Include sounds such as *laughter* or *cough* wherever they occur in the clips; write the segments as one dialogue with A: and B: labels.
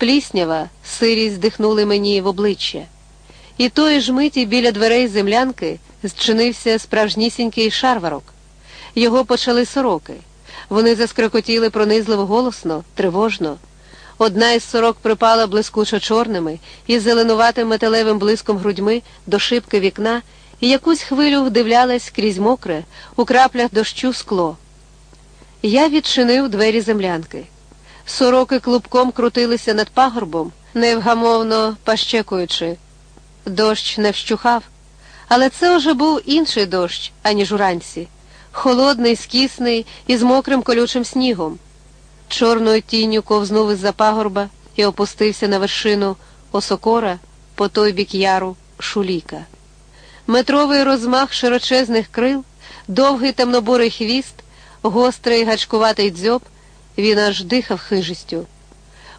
A: пліснява, сирість здихнули мені в обличчя. І тої ж миті біля дверей землянки зчинився справжнісінький шарварок. Його почали сороки. Вони заскрекотіли пронизливо голосно, тривожно. Одна із сорок припала блискучо чорними і зеленуватим металевим блиском грудьми до шибки вікна і якусь хвилю вдивлялась крізь мокре, у краплях дощу скло. Я відчинив двері землянки. Сороки клубком крутилися над пагорбом, невгамовно пащекуючи. Дощ не вщухав, але це уже був інший дощ, аніж уранці, холодний, скісний і з мокрим колючим снігом. Чорною тінню ковзнув із за пагорба і опустився на вершину осокора по той бік яру шуліка. Метровий розмах широчезних крил, довгий темнобурий хвіст, гострий гачкуватий дзьоб, він аж дихав хижістю.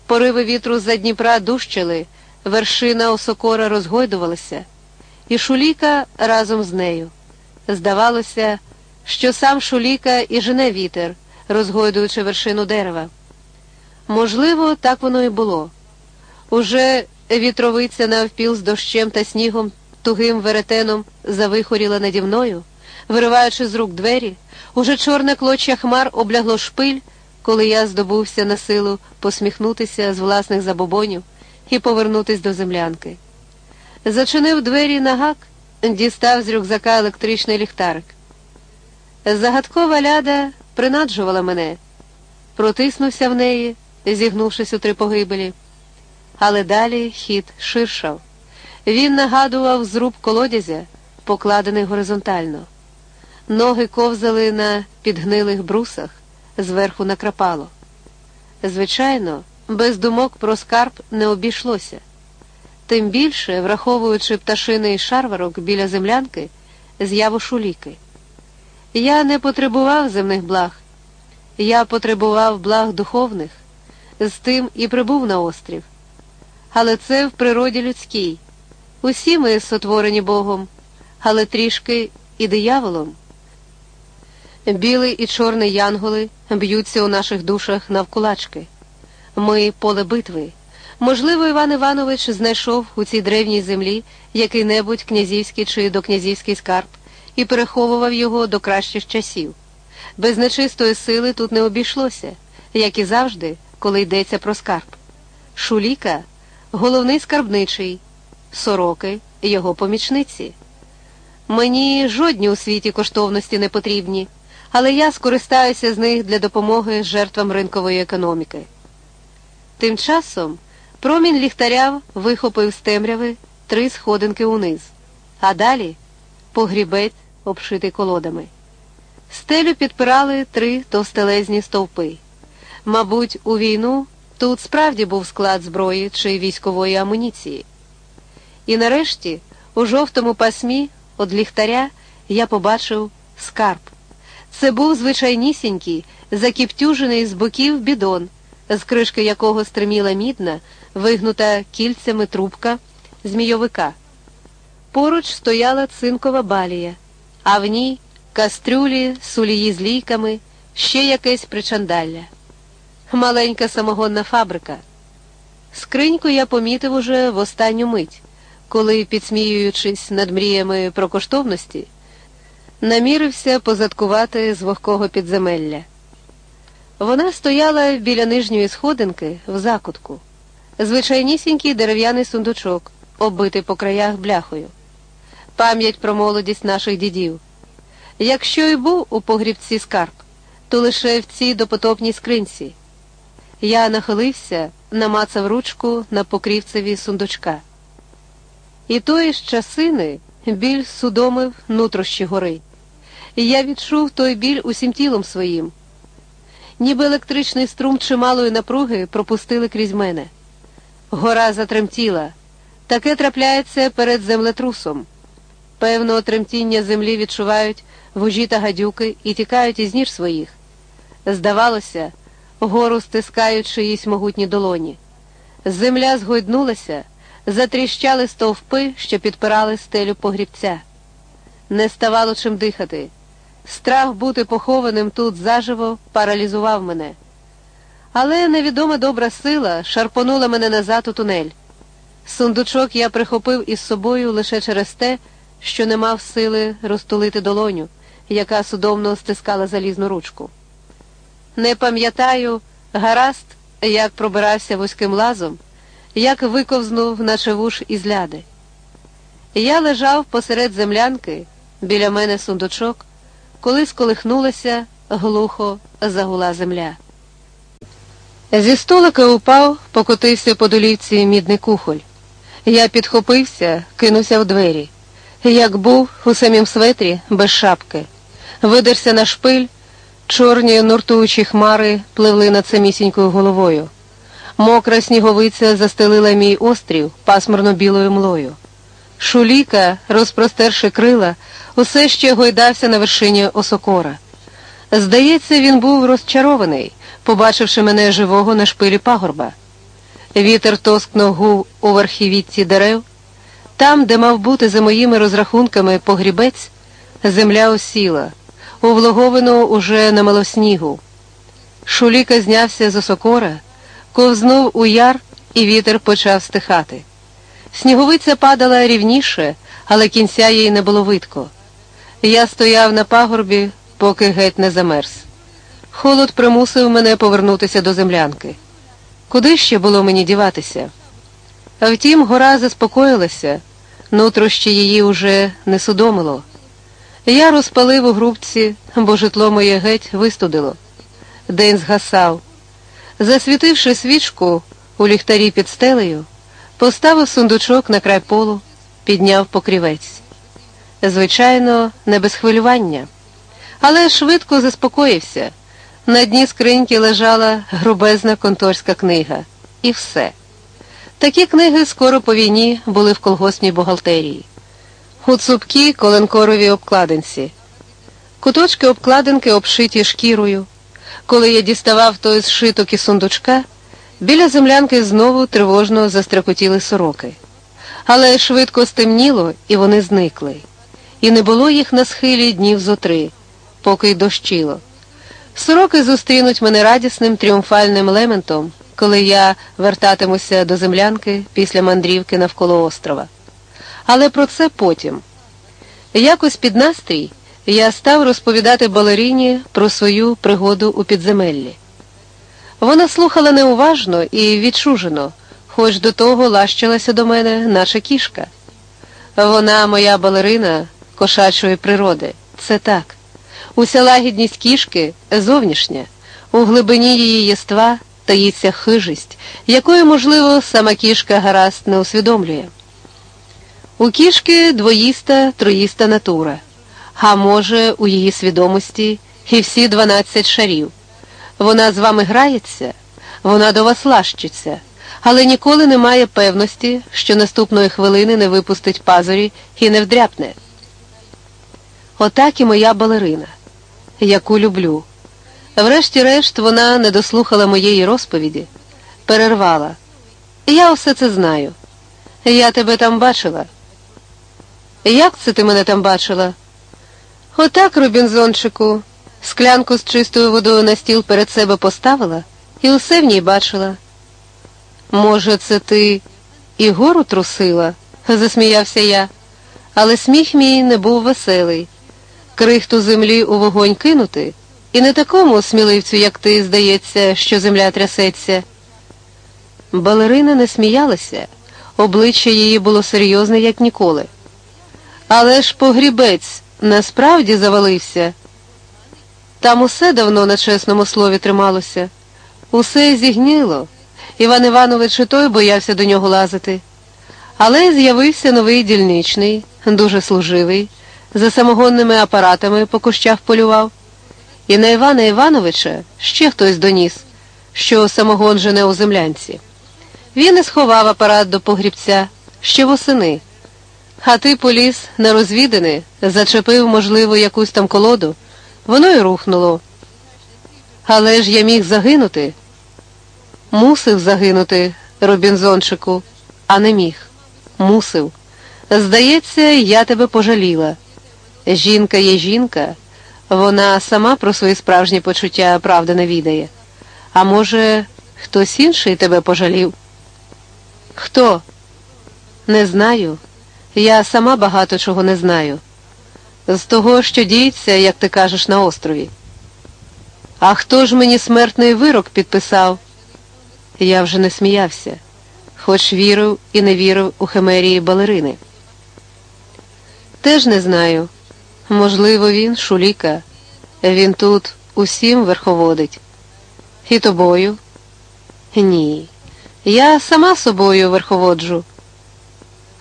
A: Пориви вітру за Дніпра дущили, вершина осокора розгойдувалася, і шуліка разом з нею. Здавалося, що сам шуліка і жене вітер, розгойдуючи вершину дерева. Можливо, так воно і було. Уже вітровиця навпіл з дощем та снігом тугим веретеном завихоріла наді мною, вириваючи з рук двері, уже чорне клочя хмар облягло шпиль, коли я здобувся на силу посміхнутися з власних забобонів і повернутись до землянки. Зачинив двері на гак, дістав з рюкзака електричний ліхтарик. Загадкова ляда принаджувала мене, протиснувся в неї, зігнувшись у три погибелі, але далі хід ширшав. Він нагадував зруб колодязя, покладений горизонтально. Ноги ковзали на підгнилих брусах, зверху накрапало. Звичайно, без думок про скарб не обійшлося. Тим більше, враховуючи пташиний шарварок біля землянки, з'яву шуліки. Я не потребував земних благ, я потребував благ духовних, з тим і прибув на острів. Але це в природі людській. Усі ми сотворені Богом, але трішки і дияволом. Білий і чорний янголи б'ються у наших душах навкулачки. Ми поле битви. Можливо, Іван Іванович знайшов у цій древній землі який-небудь князівський чи докнязівський скарб і переховував його до кращих часів. Без нечистої сили тут не обійшлося, як і завжди, коли йдеться про скарб. Шуліка головний скарбничий сороки його помічниці. Мені жодні у світі коштовності не потрібні, але я скористаюся з них для допомоги жертвам ринкової економіки. Тим часом промінь ліхтаря вихопив з темряви три сходинки униз, а далі погрібець, обшитий колодами. Стелю підпирали три товстелезні стовпи. Мабуть, у війну тут справді був склад зброї чи військової амуніції. І нарешті, у жовтому пасмі від ліхтаря, я побачив скарб. Це був звичайнісінький, закіптюжений з боків бідон, з кришки якого стриміла мідна, вигнута кільцями трубка змійовика. Поруч стояла цинкова балія, а в ній кастрюлі, сулії з лійками, ще якесь причандалля. Маленька самогонна фабрика. Скриньку я помітив уже в останню мить коли, підсміюючись над мріями про коштовності, намірився позадкувати з вогкого підземелля. Вона стояла біля нижньої сходинки в закутку, звичайнісінький дерев'яний сундучок, оббитий по краях бляхою, пам'ять про молодість наших дідів. Якщо й був у погрібці скарб, то лише в цій допотопній скринці. Я нахилився, намацав ручку на покрівцеві сундучка. І тої ж часини біль судомив нутрощі гори. І я відчув той біль усім тілом своїм. Ніби електричний струм чималої напруги пропустили крізь мене. Гора затремтіла. Таке трапляється перед землетрусом. Певного тремтіння землі відчувають вужі та гадюки і тікають із ніж своїх. Здавалося, гору стискають чиїсь могутні долоні. Земля згойднулася затріщали стовпи, що підпирали стелю погрібця. Не ставало чим дихати. Страх бути похованим тут заживо паралізував мене. Але невідома добра сила шарпонула мене назад у тунель. Сундучок я прихопив із собою лише через те, що не мав сили розтулити долоню, яка судомно стискала залізну ручку. Не пам'ятаю, гаразд, як пробирався вузьким лазом, як виковзнув, наче вуш із ляди. Я лежав посеред землянки, біля мене сундучок, коли сколихнулася, глухо загула земля. Зі столика упав, покотився по долівці мідний кухоль. Я підхопився, кинувся в двері. Як був у самім светрі, без шапки, видерся на шпиль, чорні нуртуючі хмари пливли над самісінькою головою. Мокра сніговиця застелила мій острів пасмурно білою млою. Шуліка, розпростерши крила, усе ще гойдався на вершині осокора. Здається, він був розчарований, побачивши мене живого на шпилі пагорба. Вітер тоскно гув у верхівітці дерев. Там, де мав бути за моїми розрахунками погрібець, земля осіла, увлоговано уже намало снігу. Шуліка знявся з осокора, ковзнув у яр, і вітер почав стихати. Сніговиця падала рівніше, але кінця їй не було видко. Я стояв на пагорбі, поки геть не замерз. Холод примусив мене повернутися до землянки. Куди ще було мені діватися? А втім, гора заспокоїлася, нутрощі її уже не судомило. Я розпалив у грубці, бо житло моє геть вистудило. День згасав. Засвітивши свічку у ліхтарі під стелею, поставив сундучок на край полу, підняв покрівець. Звичайно, не без хвилювання, але швидко заспокоївся. На дні скриньки лежала грубезна конторська книга. І все. Такі книги скоро по війні були в колгоспній бухгалтерії. У цупкі коленкорові обкладинці. Куточки обкладинки обшиті шкірою. Коли я діставав той зшиток із сундучка, біля землянки знову тривожно застрекотіли сороки. Але швидко стемніло, і вони зникли. І не було їх на схилі днів зо три, поки й дощило. Сороки зустрінуть мене радісним тріумфальним лементом, коли я вертатимуся до землянки після мандрівки навколо острова. Але про це потім. Якось під настрій я став розповідати балеріні про свою пригоду у підземеллі. Вона слухала неуважно і відчужено, хоч до того лащилася до мене, наша кішка. Вона, моя балерина кошачої природи, це так. Уся лагідність кішки зовнішня, у глибині її єства таїться хижість, якої, можливо, сама кішка гаразд не усвідомлює. У кішки двоїста, троїста натура, а може, у її свідомості і всі дванадцять шарів. Вона з вами грається, вона до вас лащиться, але ніколи не має певності, що наступної хвилини не випустить пазурі і не вдряпне. Отак і моя балерина яку люблю. Врешті-решт вона не дослухала моєї розповіді, перервала. Я все це знаю. Я тебе там бачила. Як це ти мене там бачила? Отак, Робінзончику, склянку з чистою водою на стіл перед себе поставила і усе в ній бачила. Може, це ти і гору трусила? *laughs* засміявся я, але сміх мій не був веселий крихту землі у вогонь кинути, і не такому сміливцю, як ти, здається, що земля трясеться. Балерина не сміялася, обличчя її було серйозне, як ніколи. Але ж погрібець насправді завалився. Там усе давно на чесному слові трималося, усе зігніло. Іван Іванович і той боявся до нього лазити. Але з'явився новий дільничний, дуже служивий за самогонними апаратами по кущах полював. І на Івана Івановича ще хтось доніс, що самогон жене у землянці. Він і сховав апарат до погрібця ще восени. А ти поліз на розвідини, зачепив, можливо, якусь там колоду, воно й рухнуло. Але ж я міг загинути. Мусив загинути, Робінзончику, а не міг. Мусив. Здається, я тебе пожаліла. Жінка є жінка, вона сама про свої справжні почуття правди не відає. А може, хтось інший тебе пожалів? Хто? Не знаю. Я сама багато чого не знаю. З того, що діється, як ти кажеш, на острові. А хто ж мені смертний вирок підписав? Я вже не сміявся, хоч вірив і не вірив у химерії балерини. Теж не знаю. Можливо, він шуліка. Він тут усім верховодить. І тобою? Ні. Я сама собою верховоджу.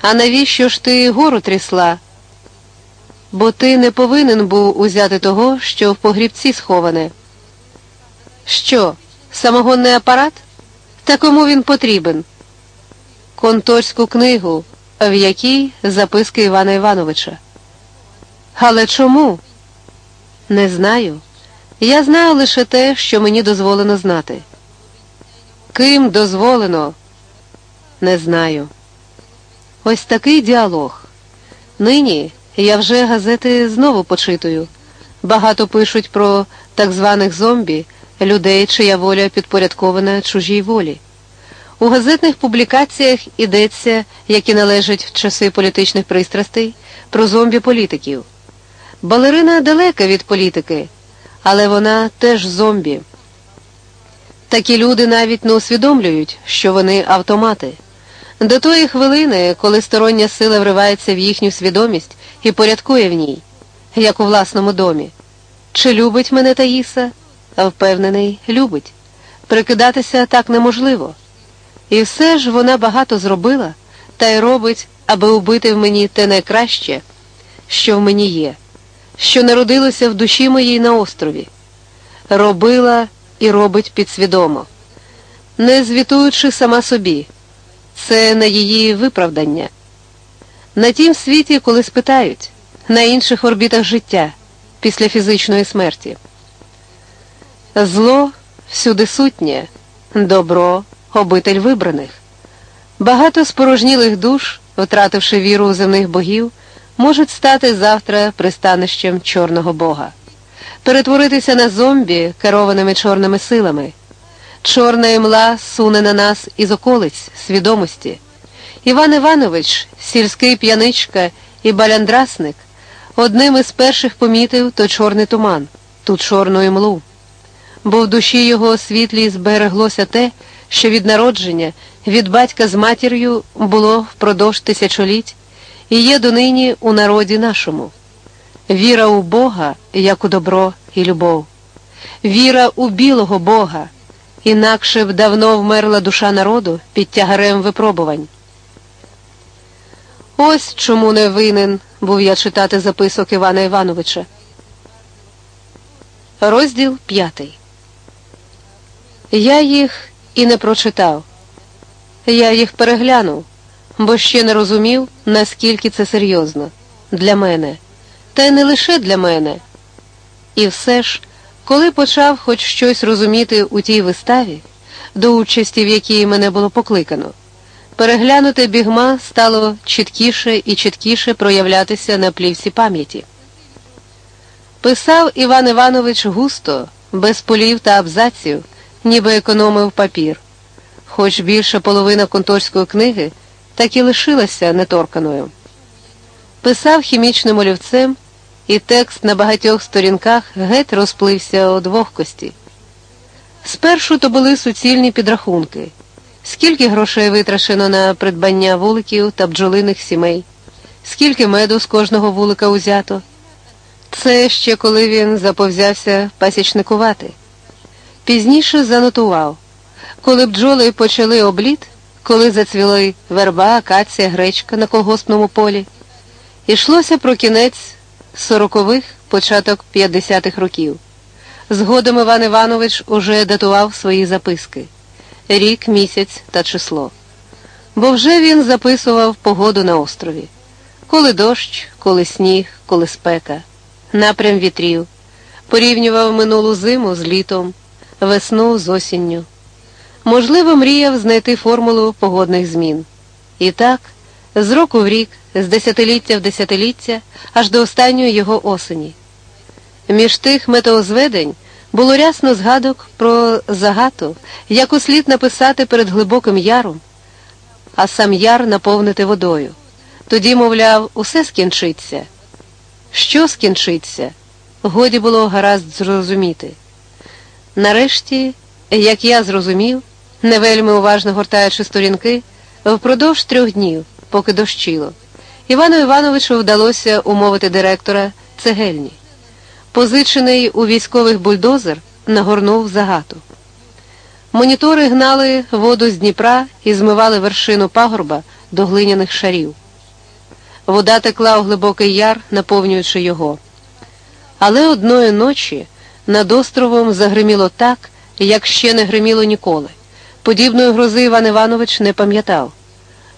A: А навіщо ж ти гору трясла? Бо ти не повинен був узяти того, що в погрібці сховане. Що, самогонний апарат? Та кому він потрібен? Конторську книгу, в якій записки Івана Івановича. Але чому? Не знаю. Я знаю лише те, що мені дозволено знати. Ким дозволено? Не знаю. Ось такий діалог. Нині я вже газети знову почитую. Багато пишуть про так званих зомбі, людей, чия воля підпорядкована чужій волі. У газетних публікаціях йдеться, які належать в часи політичних пристрастей, про зомбі-політиків. Балерина далека від політики, але вона теж зомбі. Такі люди навіть не усвідомлюють, що вони автомати. До тої хвилини, коли стороння сила вривається в їхню свідомість і порядкує в ній, як у власному домі. Чи любить мене Таїса? Впевнений, любить. Прикидатися так неможливо. І все ж вона багато зробила та й робить, аби убити в мені те найкраще, що в мені є, що народилося в душі моїй на острові. Робила і робить підсвідомо, не звітуючи сама собі, це на її виправдання. На тім світі, коли спитають, на інших орбітах життя після фізичної смерті. Зло всюди сутнє, добро обитель вибраних. Багато спорожнілих душ, втративши віру у земних богів, можуть стати завтра пристанищем чорного бога, перетворитися на зомбі, керованими чорними силами. Чорна імла суне на нас із околиць свідомості. Іван Іванович, сільський п'яничка і баляндрасник, одним із перших помітив то чорний туман, ту чорну імлу. Бо в душі його світлій збереглося те, що від народження, від батька з матір'ю було впродовж тисячоліть і є донині у народі нашому. Віра у Бога, як у добро і любов, віра у білого Бога, інакше б давно вмерла душа народу під тягарем випробувань. Ось чому не винен був я читати записок Івана Івановича. Розділ п'ятий. Я їх і не прочитав. Я їх переглянув, бо ще не розумів, наскільки це серйозно для мене, та й не лише для мене. І все ж, коли почав хоч щось розуміти у тій виставі, до участі, в якій мене було покликано, переглянути бігма стало чіткіше і чіткіше проявлятися на плівці пам'яті. Писав Іван Іванович густо, без полів та абзаців, ніби економив папір, хоч більша половина конторської книги так і лишилася неторканою. Писав хімічним олівцем, і текст на багатьох сторінках геть розплився од вогкості. Спершу то були суцільні підрахунки, скільки грошей витрачено на придбання вуликів та бджолиних сімей, скільки меду з кожного вулика узято. Це ще коли він заповзявся пасічникувати. Пізніше занотував, коли бджоли почали обліт, коли зацвіли верба, акація, гречка на колгоспному полі, йшлося про кінець сорокових, початок 50-х років. Згодом Іван Іванович уже датував свої записки рік, місяць та число. Бо вже він записував погоду на острові коли дощ, коли сніг, коли спека, напрям вітрів, порівнював минулу зиму з літом весну з осінню. Можливо, мріяв знайти формулу погодних змін. І так, з року в рік, з десятиліття в десятиліття, аж до останньої його осені. Між тих метеозведень було рясно згадок про загату, яку слід написати перед глибоким яром, а сам яр наповнити водою. Тоді, мовляв, усе скінчиться. Що скінчиться? Годі було гаразд зрозуміти. Нарешті, як я зрозумів, не вельми уважно гортаючи сторінки, впродовж трьох днів, поки дощило, Івану Івановичу вдалося умовити директора цегельні. Позичений у військових бульдозер нагорнув загату. Монітори гнали воду з Дніпра і змивали вершину пагорба до глиняних шарів. Вода текла у глибокий яр, наповнюючи його. Але одної ночі над островом загриміло так, як ще не гриміло ніколи. Подібної грози Іван Іванович не пам'ятав.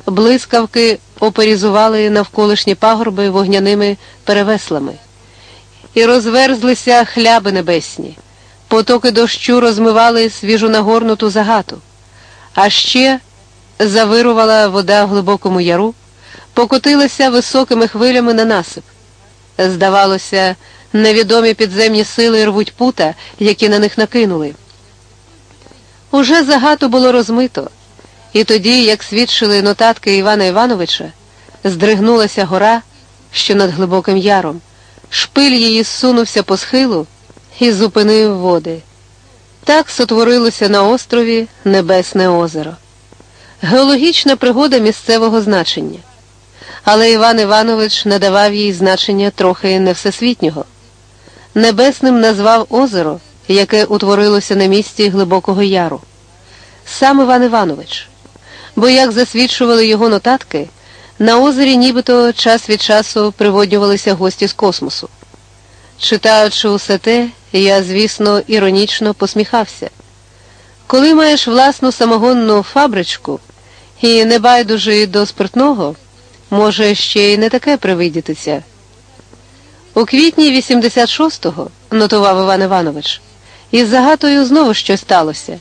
A: Блискавки оперізували навколишні пагорби вогняними перевеслами, і розверзлися хляби небесні, потоки дощу розмивали свіжу нагорнуту загату, а ще завирувала вода в глибокому яру, покотилася високими хвилями на насип. Здавалося, невідомі підземні сили рвуть пута, які на них накинули. Уже загату було розмито, і тоді, як свідчили нотатки Івана Івановича, здригнулася гора, що над глибоким яром, шпиль її зсунувся по схилу і зупинив води. Так сотворилося на острові Небесне озеро. Геологічна пригода місцевого значення. Але Іван Іванович надавав їй значення трохи не всесвітнього. Небесним назвав озеро яке утворилося на місці Глибокого Яру. Сам Іван Іванович. Бо, як засвідчували його нотатки, на озері нібито час від часу приводнювалися гості з космосу. Читаючи усе те, я, звісно, іронічно посміхався. Коли маєш власну самогонну фабричку і не байдужий до спиртного, може ще й не таке привидітися. У квітні 86-го, нотував Іван Іванович, із загатою знову щось сталося.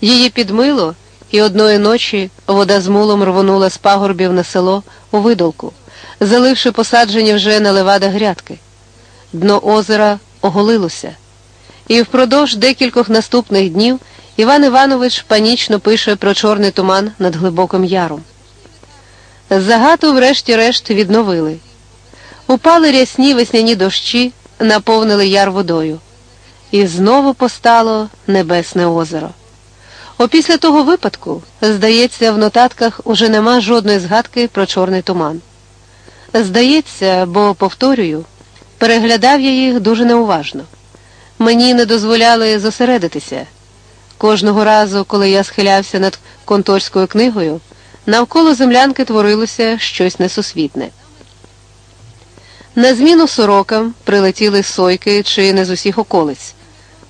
A: Її підмило, і одної ночі вода з мулом рвонула з пагорбів на село у видолку, заливши посаджені вже на левада грядки. Дно озера оголилося. І впродовж декількох наступних днів Іван Іванович панічно пише про чорний туман над глибоким яром. Загату, врешті-решт, відновили. Упали рясні весняні дощі, наповнили яр водою. І знову постало Небесне озеро. Опісля того випадку, здається, в нотатках уже нема жодної згадки про чорний туман. Здається, бо, повторюю, переглядав я їх дуже неуважно. Мені не дозволяли зосередитися. Кожного разу, коли я схилявся над конторською книгою, навколо землянки творилося щось несусвітне. На зміну сорокам прилетіли сойки чи не з усіх околиць.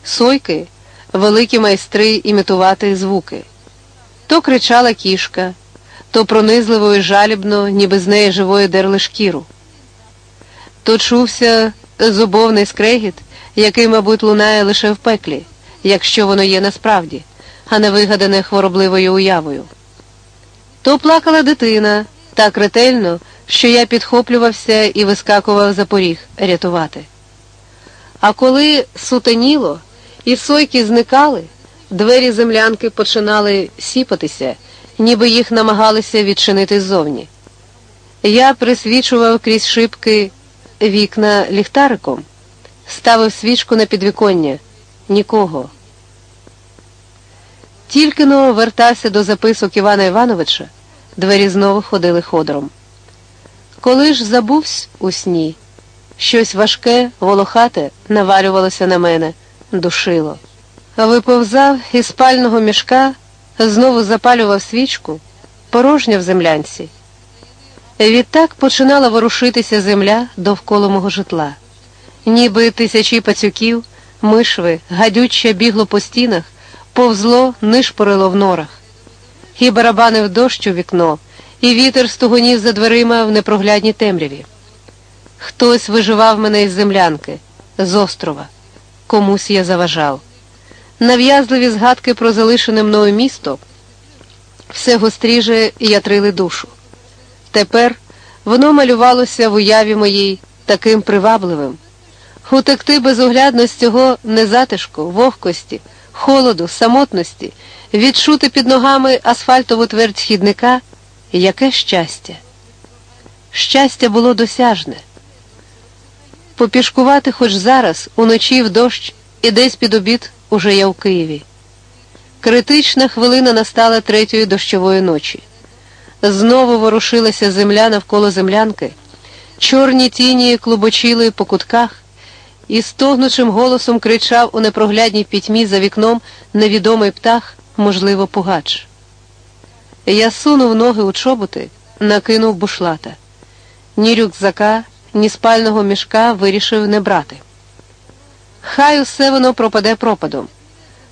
A: Сойки великі майстри імітувати звуки. То кричала кішка, то пронизливо і жалібно, ніби з неї живої дерли шкіру. То чувся зубовний скрегіт, який, мабуть, лунає лише в пеклі, якщо воно є насправді, а не вигадане хворобливою уявою. То плакала дитина так ретельно, що я підхоплювався і вискакував за поріг рятувати. А коли сутеніло, і сойки зникали, двері землянки починали сіпатися, ніби їх намагалися відчинити ззовні. Я присвічував крізь шибки вікна ліхтариком, ставив свічку на підвіконня нікого. Тільки но вертався до записок Івана Івановича, двері знову ходили ходором. Коли ж забувсь у сні, щось важке, волохате навалювалося на мене душило. Виповзав із спального мішка, знову запалював свічку, порожня в землянці. Відтак починала ворушитися земля довкола мого житла. Ніби тисячі пацюків, мишви, гадюче бігло по стінах, повзло, нишпорило в норах. І барабанив дощ у вікно, і вітер стугонів за дверима в непроглядній темряві. Хтось виживав мене із землянки, з острова комусь я заважав. Нав'язливі згадки про залишене мною місто все гостріже ятрили душу. Тепер воно малювалося в уяві моїй таким привабливим, утекти безоглядно з цього незатишку, вогкості, холоду, самотності, відчути під ногами асфальтову твердь хідника, яке щастя. Щастя було досяжне. Попішкувати хоч зараз, уночі в дощ і десь під обід уже я в Києві. Критична хвилина настала третьої дощової ночі. Знову ворушилася земля навколо землянки, чорні тіні клубочили по кутках і стогнучим голосом кричав у непроглядній пітьмі за вікном невідомий птах, можливо, пугач. Я сунув ноги у чоботи, накинув бушлата. Ні рюкзака, ні спального мішка вирішив не брати. Хай усе воно пропаде пропадом,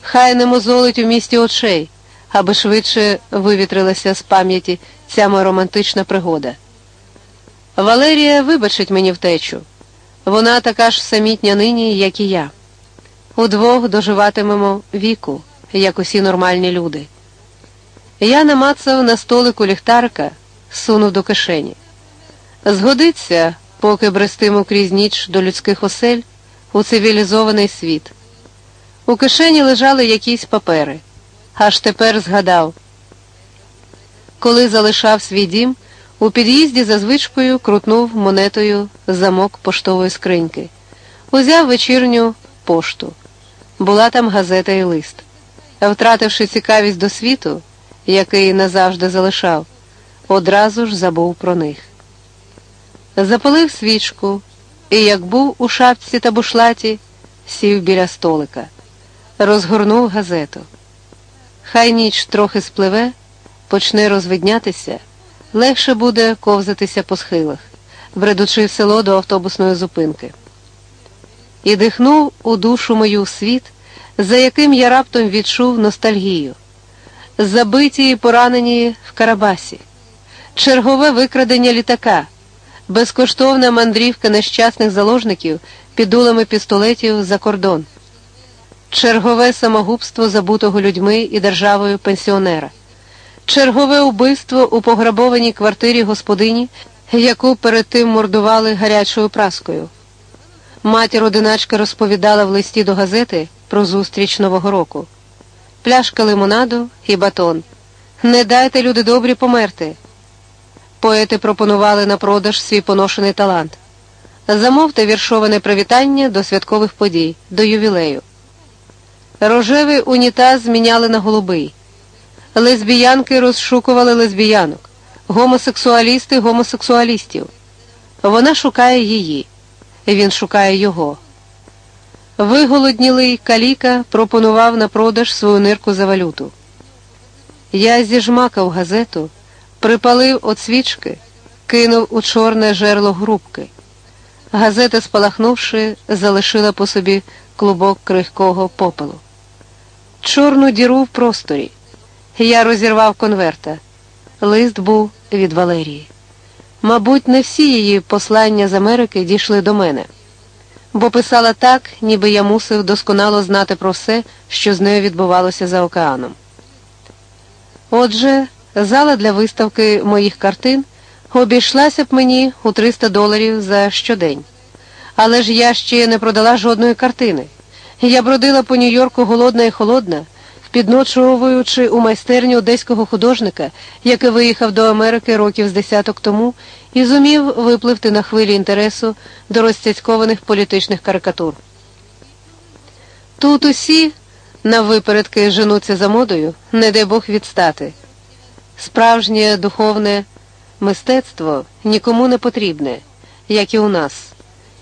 A: хай не мозолить у місті очей, аби швидше вивітрилася з пам'яті ця моя романтична пригода. Валерія вибачить мені втечу. Вона така ж самітня нині, як і я. Удвох доживатимемо віку, як усі нормальні люди. Я намацав на столику ліхтарка, сунув до кишені. Згодиться, поки брестиму крізь ніч до людських осель у цивілізований світ. У кишені лежали якісь папери. Аж тепер згадав. Коли залишав свій дім, у під'їзді за звичкою крутнув монетою замок поштової скриньки, узяв вечірню пошту. Була там газета і лист. Втративши цікавість до світу, який назавжди залишав, одразу ж забув про них. Запалив свічку і, як був у шапці та бушлаті, сів біля столика, розгорнув газету. Хай ніч трохи спливе, почне розвиднятися, легше буде ковзатися по схилах, бредучи в село до автобусної зупинки. І дихнув у душу мою світ, за яким я раптом відчув ностальгію, забиті і поранені в Карабасі, чергове викрадення літака, безкоштовна мандрівка нещасних заложників під дулами пістолетів за кордон чергове самогубство забутого людьми і державою пенсіонера, чергове убивство у пограбованій квартирі господині, яку перед тим мордували гарячою праскою. Матір одиначка розповідала в листі до газети про зустріч Нового року. Пляшка лимонаду і батон. Не дайте, люди добрі, померти. Поети пропонували на продаж свій поношений талант. Замовте віршоване привітання до святкових подій, до ювілею. Рожевий унітаз зміняли на голубий. Лесбіянки розшукували лесбіянок, гомосексуалісти гомосексуалістів. Вона шукає її, він шукає його. Виголоднілий каліка пропонував на продаж свою нирку за валюту. Я зіжмакав газету, припалив от свічки, кинув у чорне жерло грубки. Газета, спалахнувши, залишила по собі клубок крихкого попелу чорну діру в просторі. Я розірвав конверта. Лист був від Валерії. Мабуть, не всі її послання з Америки дійшли до мене, бо писала так, ніби я мусив досконало знати про все, що з нею відбувалося за океаном. Отже, зала для виставки моїх картин обійшлася б мені у 300 доларів за щодень. Але ж я ще не продала жодної картини. Я бродила по Нью-Йорку голодна і холодна, підночовуючи у майстерню одеського художника, який виїхав до Америки років з десяток тому і зумів випливти на хвилі інтересу до розцяцькованих політичних карикатур. Тут усі наввипередки женуться за модою, не дай Бог відстати. Справжнє духовне мистецтво нікому не потрібне, як і у нас.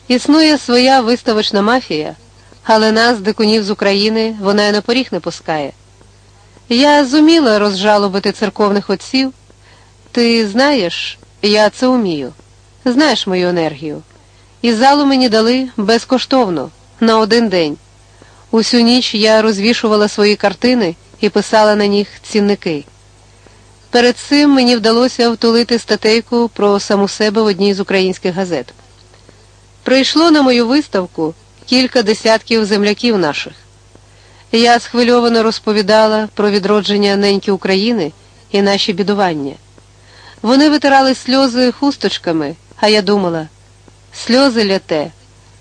A: Існує своя виставочна мафія але нас, дикунів з України, вона й на поріг не пускає. Я зуміла розжалобити церковних отців. Ти знаєш, я це умію, знаєш мою енергію. І залу мені дали безкоштовно, на один день. Усю ніч я розвішувала свої картини і писала на них цінники. Перед цим мені вдалося втулити статейку про саму себе в одній з українських газет. Прийшло на мою виставку кілька десятків земляків наших. Я схвильовано розповідала про відродження неньки України і наші бідування. Вони витирали сльози хусточками, а я думала, сльози ляте,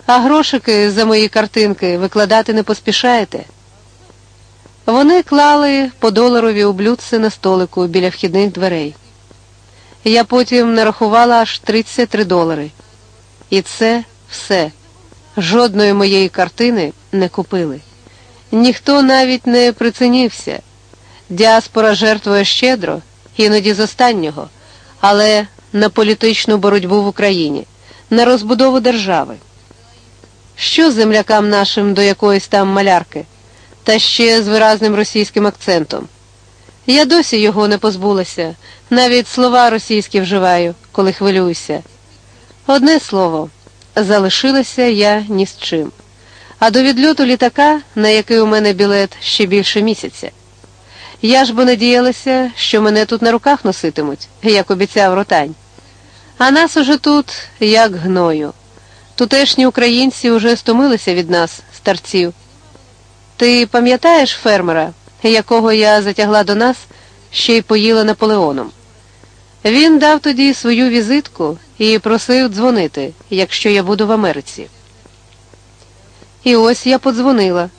A: А грошики за мої картинки викладати не поспішаєте. Вони клали по доларові у на столику біля вхідних дверей. Я потім нарахувала аж 33 долари. І це все. Жодної моєї картини не купили. Ніхто навіть не прицінився. Діаспора жертвує щедро, іноді з останнього, але на політичну боротьбу в Україні, на розбудову держави. Що землякам нашим до якоїсь там малярки, та ще з виразним російським акцентом? Я досі його не позбулася, навіть слова російські вживаю, коли хвилююся. Одне слово, залишилася я ні з чим. А до відльоту літака, на який у мене білет ще більше місяця. Я ж бо надіялася, що мене тут на руках носитимуть, як обіцяв ротань. А нас уже тут, як гною. Тутешні українці уже стомилися від нас, старців. Ти пам'ятаєш фермера, якого я затягла до нас, ще й поїла Наполеоном? Він дав тоді свою візитку і просив дзвонити, якщо я буду в Америці. І ось я подзвонила.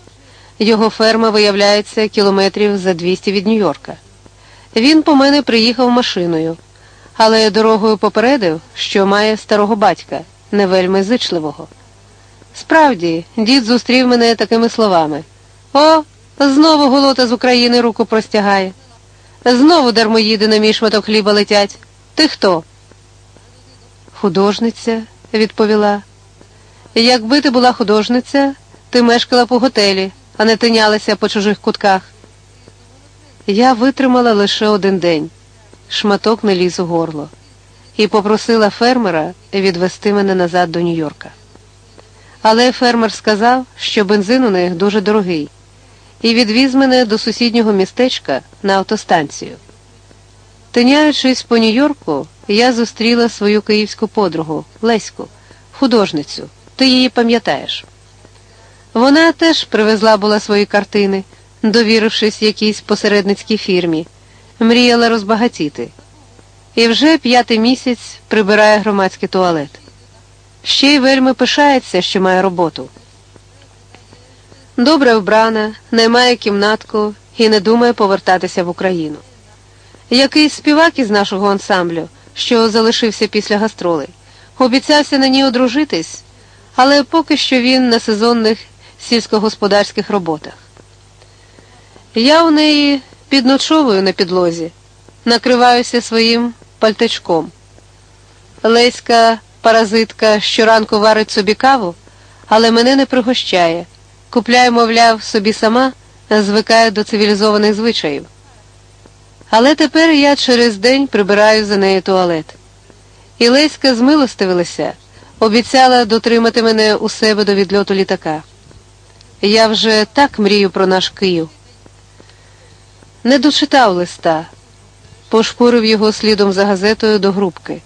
A: Його ферма виявляється кілометрів за 200 від Нью-Йорка. Він по мене приїхав машиною, але дорогою попередив, що має старого батька, не вельми зичливого. Справді, дід зустрів мене такими словами: О, знову голота з України руку простягає. Знову дармоїди на мій шматок хліба летять. Ти хто? Художниця, відповіла. Якби ти була художниця, ти мешкала по готелі, а не тинялася по чужих кутках. Я витримала лише один день, шматок не ліз у горло, і попросила фермера відвести мене назад до Нью-Йорка. Але фермер сказав, що бензин у них дуже дорогий, і відвіз мене до сусіднього містечка на автостанцію. Тиняючись по Нью-Йорку, я зустріла свою київську подругу Леську, художницю. Ти її пам'ятаєш. Вона теж привезла була свої картини, довірившись якійсь посередницькій фірмі, мріяла розбагатіти. І вже п'ятий місяць прибирає громадський туалет. Ще й вельми пишається, що має роботу. Добре вбрана, наймає кімнатку і не думає повертатися в Україну. Якийсь співак із нашого ансамблю, що залишився після гастролей, обіцявся на ній одружитись, але поки що він на сезонних сільськогосподарських роботах. Я у неї підночовую на підлозі, накриваюся своїм пальтачком. Леська паразитка щоранку варить собі каву, але мене не пригощає. Купляє, мовляв, собі сама, звикає до цивілізованих звичаїв. Але тепер я через день прибираю за нею туалет. І Леська змилостивилася, обіцяла дотримати мене у себе до відльоту літака. Я вже так мрію про наш Київ. Не дочитав листа, пошпурив його слідом за газетою до грубки,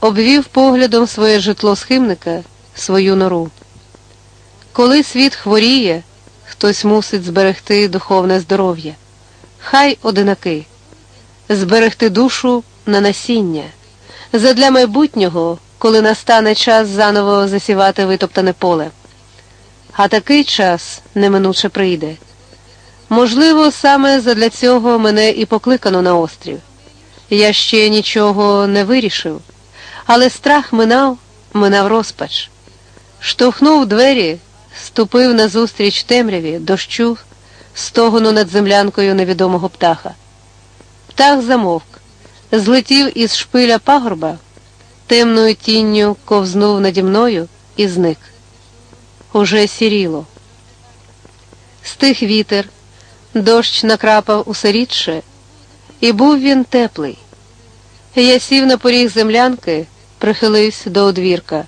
A: обвів поглядом своє житло схимника, свою нору. Коли світ хворіє, хтось мусить зберегти духовне здоров'я. Хай одинаки, зберегти душу на насіння, задля майбутнього, коли настане час заново засівати витоптане поле. А такий час неминуче прийде. Можливо, саме задля цього мене і покликано на острів. Я ще нічого не вирішив, але страх минав, минав розпач. Штовхнув двері, ступив назустріч темряві, дощу, стогону над землянкою невідомого птаха. Птах замовк, злетів із шпиля пагорба, темною тінню ковзнув наді мною і зник уже сіріло. Стих вітер, дощ накрапав усе рідше, і був він теплий. Я сів на поріг землянки, прихилився до одвірка.